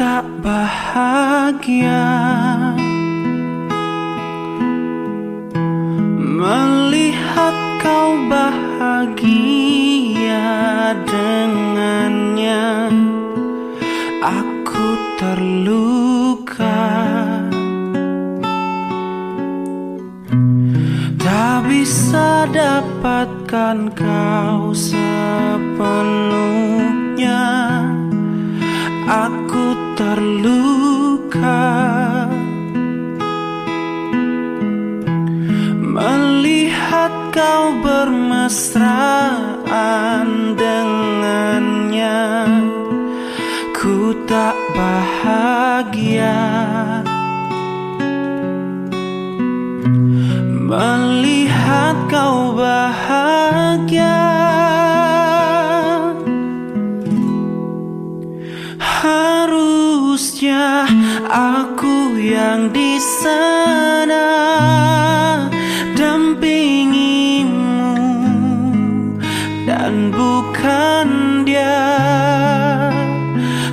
tak bahagia. Melihat kau bahagia dengannya Aku terluka. Tak bisa dapatkan kau sepenuhnya kau bermesraan dengannya. Ku tak bahagia. Melihat kau bahagia. Harusnya aku yang di bukan dia.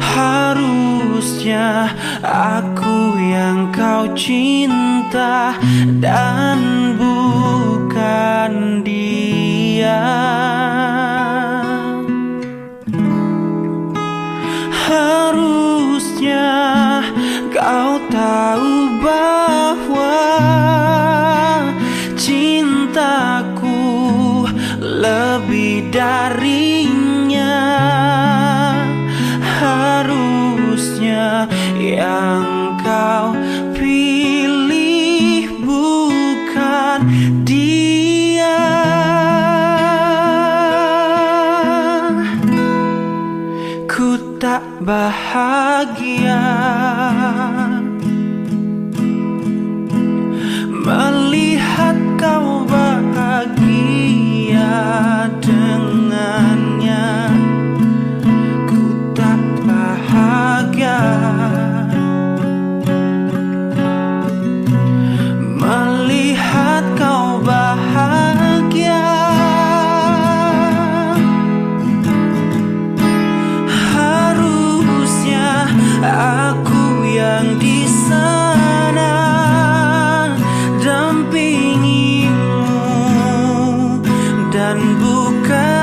Harusnya aku yang kau cinta dan bukan dia. Harusnya kau bahagia dan bukan